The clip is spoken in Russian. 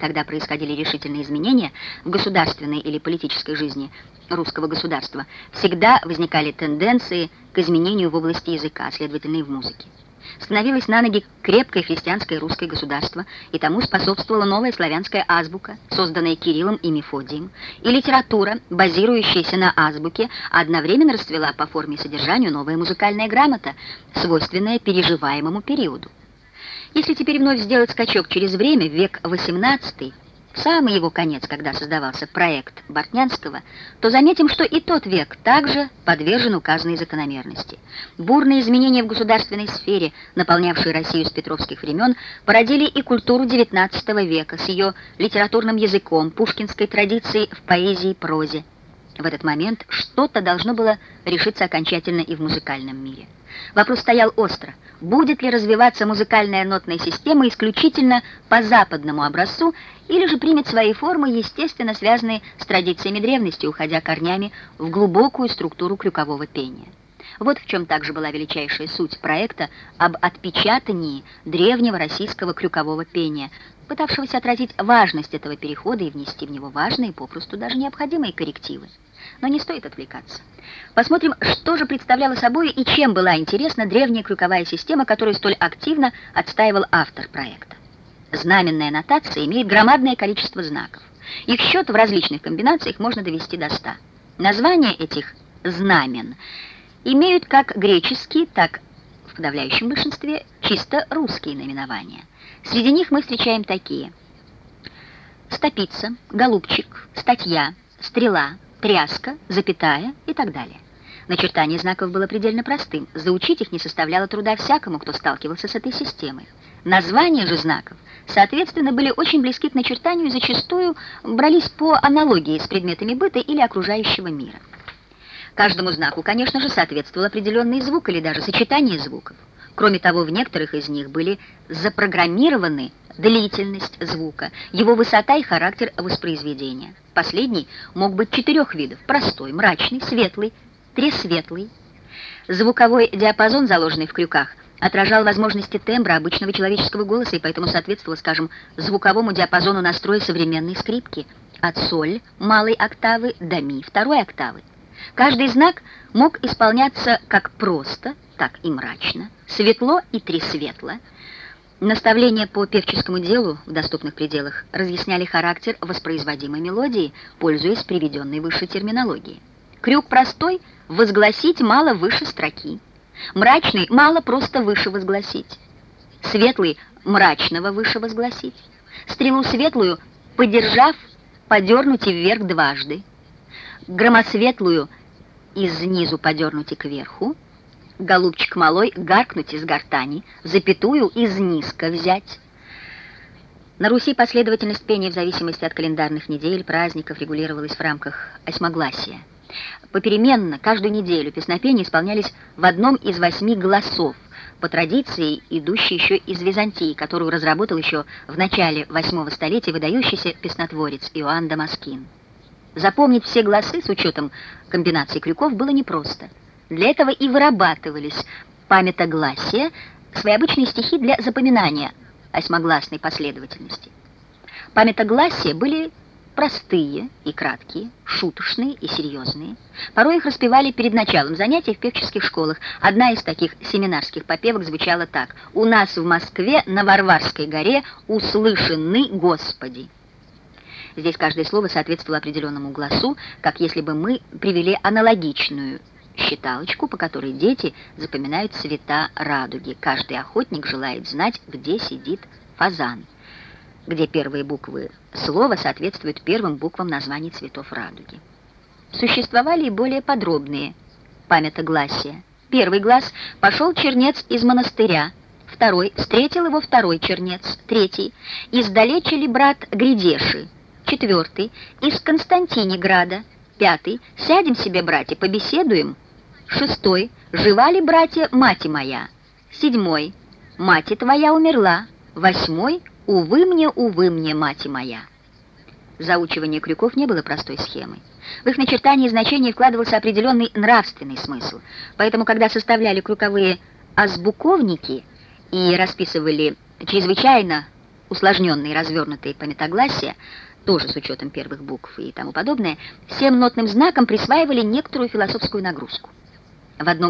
когда происходили решительные изменения в государственной или политической жизни русского государства, всегда возникали тенденции к изменению в области языка, а следовательно и в музыке. Становилось на ноги крепкое христианское русское государство, и тому способствовала новая славянская азбука, созданная Кириллом и Мефодием, и литература, базирующаяся на азбуке, одновременно расцвела по форме и содержанию новая музыкальная грамота, свойственная переживаемому периоду. Если теперь вновь сделать скачок через время, век XVIII, самый его конец, когда создавался проект Бортнянского, то заметим, что и тот век также подвержен указанной закономерности. Бурные изменения в государственной сфере, наполнявшие Россию с петровских времен, породили и культуру XIX века с ее литературным языком, пушкинской традицией в поэзии и прозе. В этот момент что-то должно было решиться окончательно и в музыкальном мире. Вопрос стоял остро. Будет ли развиваться музыкальная нотная система исключительно по западному образцу, или же примет свои формы, естественно связанные с традициями древности, уходя корнями в глубокую структуру крюкового пения. Вот в чем также была величайшая суть проекта об отпечатании древнего российского крюкового пения, пытавшегося отразить важность этого перехода и внести в него важные, попросту даже необходимые коррективы. Но не стоит отвлекаться. Посмотрим, что же представляла собой и чем была интересна древняя крюковая система, которую столь активно отстаивал автор проекта. Знаменная нотация имеет громадное количество знаков. Их счет в различных комбинациях можно довести до 100. Названия этих знамен имеют как греческие, так в подавляющем большинстве чисто русские наименования. Среди них мы встречаем такие. Стопица, голубчик, статья, стрела, тряска, запятая и так далее. Начертание знаков было предельно простым. Заучить их не составляло труда всякому, кто сталкивался с этой системой. Названия же знаков, соответственно, были очень близки к начертанию и зачастую брались по аналогии с предметами быта или окружающего мира. Каждому знаку, конечно же, соответствовал определенный звук или даже сочетание звуков. Кроме того, в некоторых из них были запрограммированы длительность звука, его высота и характер воспроизведения. Последний мог быть четырех видов – простой, мрачный, светлый, тресветлый. Звуковой диапазон, заложенный в крюках, отражал возможности тембра обычного человеческого голоса и поэтому соответствовал, скажем, звуковому диапазону настроя современной скрипки от соль малой октавы до ми второй октавы. Каждый знак мог исполняться как просто, так и мрачно, светло и тресветло. Наставления по певческому делу в доступных пределах разъясняли характер воспроизводимой мелодии, пользуясь приведенной выше терминологией. Крюк простой — возгласить мало выше строки. Мрачный — мало просто выше возгласить. Светлый — мрачного выше возгласить. Стрелу светлую, подержав, подернуть и вверх дважды громосветлую изнизу подернуть и кверху, голубчик малой гаркнуть из гортани, запятую из низко взять. На Руси последовательность пения в зависимости от календарных недель, праздников регулировалась в рамках осьмогласия. Попеременно, каждую неделю песнопения исполнялись в одном из восьми голосов, по традиции, идущей еще из Византии, которую разработал еще в начале восьмого столетия выдающийся песнотворец Иоанн Дамаскин. Запомнить все голосы с учетом комбинации крюков было непросто. Для этого и вырабатывались памятогласия, свои обычные стихи для запоминания осьмогласной последовательности. Памятогласия были простые и краткие, шуточные и серьезные. Порой их распевали перед началом занятий в певческих школах. Одна из таких семинарских попевок звучала так. «У нас в Москве на Варварской горе услышаны Господи». Здесь каждое слово соответствовало определенному глазу, как если бы мы привели аналогичную считалочку, по которой дети запоминают цвета радуги. Каждый охотник желает знать, где сидит фазан, где первые буквы слова соответствуют первым буквам названий цветов радуги. Существовали и более подробные памятогласия. Первый глаз пошел чернец из монастыря, второй встретил его второй чернец, третий издалече ли брат Гридеши, Четвертый. Из Константинеграда. Пятый. Сядем себе, братья, побеседуем. Шестой. Жива ли, братья, мать моя? Седьмой. Мать твоя умерла. Восьмой. Увы мне, увы мне, мать моя. Заучивание крюков не было простой схемой. В их начертании и значении вкладывался определенный нравственный смысл. Поэтому, когда составляли крюковые азбуковники и расписывали чрезвычайно усложненные развернутые пометогласия, тоже с учетом первых букв и тому подобное, всем нотным знакам присваивали некоторую философскую нагрузку. В одном